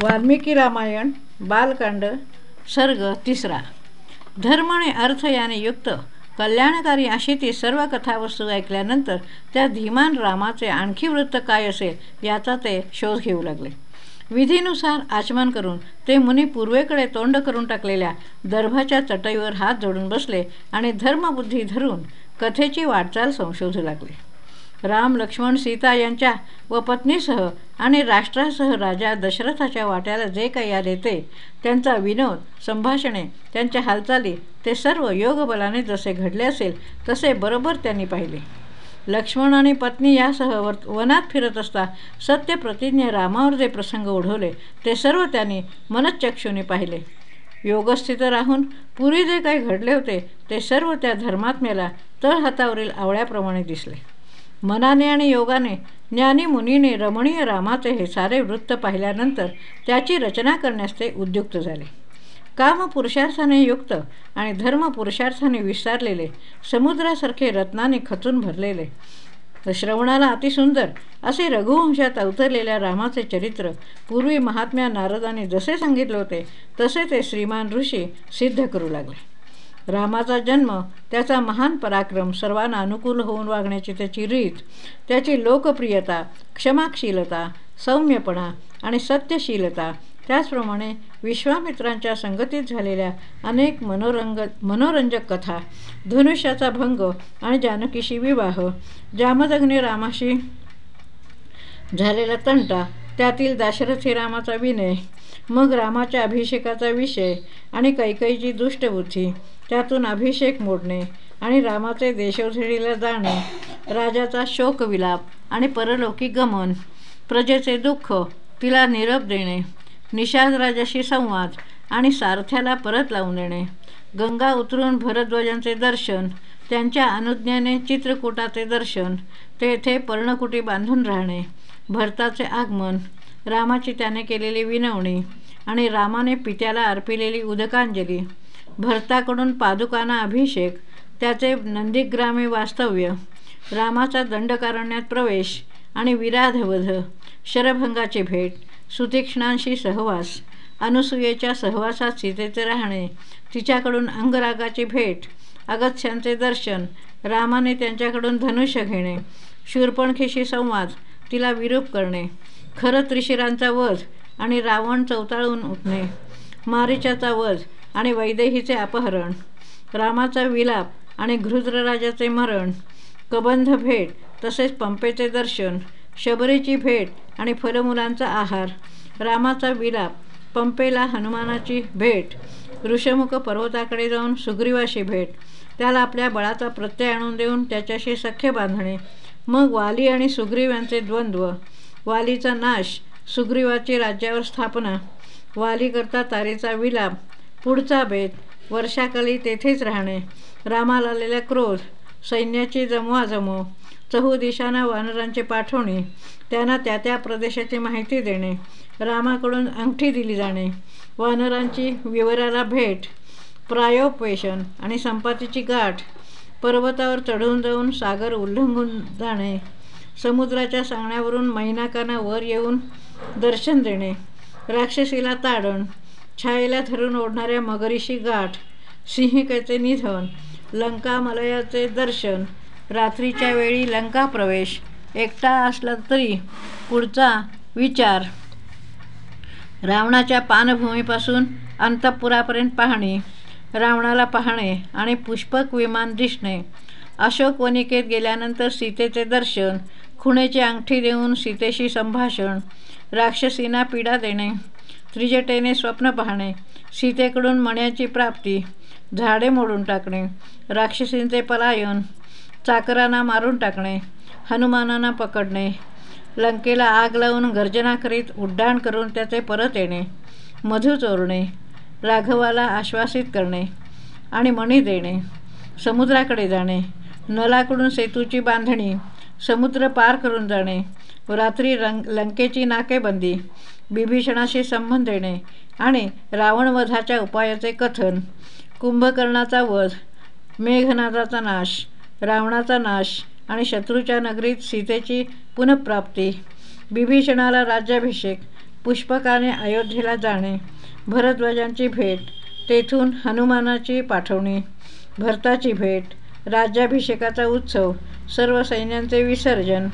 वाल्मिकी रामायण बालकांड सर्ग तिसरा. धर्म आणि अर्थ याने युक्त कल्याणकारी अशी ती सर्व कथावस्तू ऐकल्यानंतर त्या धीमान रामाचे आणखी वृत्त काय असेल याचा ते शोध घेऊ लागले. विधीनुसार आचमन करून ते मुनी पूर्वेकडे तोंड करून टाकलेल्या दर्भाच्या चटईवर हात जोडून बसले आणि धर्मबुद्धी धरून कथेची वाटचाल संशोधू लागले. राम लक्ष्मण सीता यांच्या व पत्नीसह आणि राष्ट्रासह राजा दशरथाच्या वाट्याला जे काही आले ते त्यांचा विनोद संभाषणे त्यांच्या हालचाली ते सर्व योगबलाने जसे घडले असेल तसे बरोबर त्यांनी पाहिले. लक्ष्मण आणि पत्नी यासह वर वनात फिरत असता सत्यप्रतिज्ञ रामावर जे प्रसंग ओढवले ते सर्व त्यांनी मनचक्षुने पाहिले. योगस्थित राहून पूर्वी जे काही घडले होते ते सर्व त्या धर्मात्म्याला तळहातावरील आवळ्याप्रमाणे दिसले. मनाने आणि योगाने ज्ञानी मुनीने रमणीय रामाचे हे सारे वृत्त पाहिल्यानंतर त्याची रचना करण्यास ते उद्युक्त झाले. काम पुरुषार्थाने युक्त आणि धर्म पुरुषार्थाने विस्तारलेले समुद्रासारखे रत्नाने खचून भरलेले. श्रवणाला अतिसुंदर असे रघुवंशात अवतरलेल्या रामाचे चरित्र पूर्वी महात्म्या नारदाने जसे सांगितले होते तसे ते श्रीमान ऋषी सिद्ध करू लागले. रामाचा जन्म त्याचा महान पराक्रम सर्वांना अनुकूल होऊन वागण्याची त्याची रीत त्याची लोकप्रियता क्षमाशीलता सौम्यपणा आणि सत्यशीलता त्याचप्रमाणे विश्वामित्रांच्या संगतीत झालेल्या अनेक मनोरंग मनोरंजक कथा धनुष्याचा भंग आणि जानकीशी विवाह जामदग्नी रामाशी झालेला तंटा त्यातील दाशरथी रामाचा विनय मग रामाच्या अभिषेकाचा विषय आणि कैकईची दुष्टबुद्धी त्यातून अभिषेक मोडणे आणि रामाचे देशोधडीला जाणे राजाचा शोकविलाप आणि परलोकी गमन प्रजेचे दुःख तिला निरप देणे निषाद राजाशी संवाद आणि सारथ्याला परत लावून देणे गंगा उतरून भरद्वाजांचे दर्शन त्यांच्या अनुज्ञाने चित्रकूटाचे दर्शन तेथे पर्णकुटी बांधून राहणे भरताचे आगमन रामाची त्याने केलेली विनवणी आणि रामाने पित्याला अर्पिलेली उदकांजली भरताकडून पादुकांना अभिषेक त्याचे नंदीग्रामे वास्तव्य रामाचा दंडकारण्यात प्रवेश आणि विराधवध शरभंगाची भेट सुतीक्ष्णांशी सहवास अनुसूयेच्या सहवासात सीतेचे राहणे तिच्याकडून अंगरागाची भेट अगत्यांचे दर्शन रामाने त्यांच्याकडून धनुष्य घेणे शूरपणखीशी संवाद तिला विरूप करणे खरं त्रिशिरांचा वध आणि रावण चौताळून उठणे मारिचाचा वध आणि वैदेहीचे अपहरण रामाचा विलाप आणि घृद्रराजाचे मरण कबंध भेट तसेच पंपेचे दर्शन शबरीची भेट आणि फलमुलांचा आहार रामाचा विलाप पंपेला हनुमानाची भेट ऋषमुख पर्वताकडे जाऊन सुग्रीवाशी भेट त्याला आपल्या बळाचा प्रत्यय आणून देऊन त्याच्याशी सख्य बांधणे मग वाली आणि सुग्रीव यांचे द्वंद्व वालीचा नाश सुग्रीवाची राज्यावर स्थापना वालीकरता तारेचा विलाप पुढचा बेत वर्षाकाली तेथेच राहणे. रामाला आलेला क्रोध. सैन्याची जमवाजमव. चहू दिशांना वानरांची पाठवणी. त्यांना त्या त्या प्रदेशाची माहिती देणे. रामाकडून अंगठी दिली जाणे. वानरांची विवराला भेट. प्रायोपवेशन आणि संपातीची गाठ. पर्वतावर चढून जाऊन सागर उल्लंघून जाणे. समुद्राच्या सांगण्यावरून मैनाकांना वर येऊन दर्शन देणे. राक्षसीला ताडण. छायेला धरून ओढणाऱ्या मगरीशी गाठ सिंहिकेचे निधन लंका मलयाचे दर्शन रात्रीच्या वेळी लंका प्रवेश एकटा असला तरी पुढचा विचार. रावणाच्या पानभूमीपासून अंतपुरापर्यंत पाहणे रावणाला पाहणे आणि पुष्पक विमान दिसणे. अशोक वनिकेत गेल्यानंतर सीतेचे दर्शन खुणेची अंगठी देऊन सीतेशी संभाषण राक्षसींना पीडा देणे. त्रिजटेने स्वप्न पाहणे सीतेकडून मण्याची प्राप्ती झाडे मोडून टाकणे राक्षसींचे पलायन चाकरांना मारून टाकणे हनुमानांना पकडणे लंकेला आग लावून गर्जना करीत उड्डाण करून त्याचे परत येणे मधू चोरणे राघवाला आश्वासित करणे आणि मणी देणे समुद्राकडे जाणे नलाकडून सेतूची बांधणी समुद्र पार करून जाणे रात्री रंग लंकेची नाकेबंदी बिभीषणाशी संबंध येणे आणि रावणवधाच्या उपायाचे कथन. कुंभकर्णाचा वध मेघनादाचा नाश रावणाचा नाश आणि शत्रूच्या नगरीत सीतेची पुनःप्राप्ती. बिभीषणाला राज्याभिषेक पुष्पकाने अयोध्येला जाणे भरद्वाजांची भेट तेथून हनुमानाची पाठवणी भरताची भेट राज्याभिषेकाचा उत्सव सर्व सैन्यांचे विसर्जन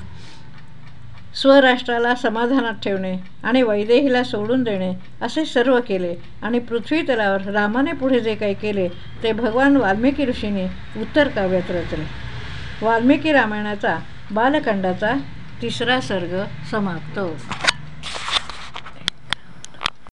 स्वराष्ट्राला समाधानात ठेवणे आणि वैदेहीला सोडून देणे असे सर्व केले आणि पृथ्वी तलावर रामाने पुढे जे काही केले ते भगवान वाल्मिकी ऋषीने उत्तर काव्यात रचले. वाल्मिकी रामायणाचा बालकांडाचा तिसरा सर्ग समाप्त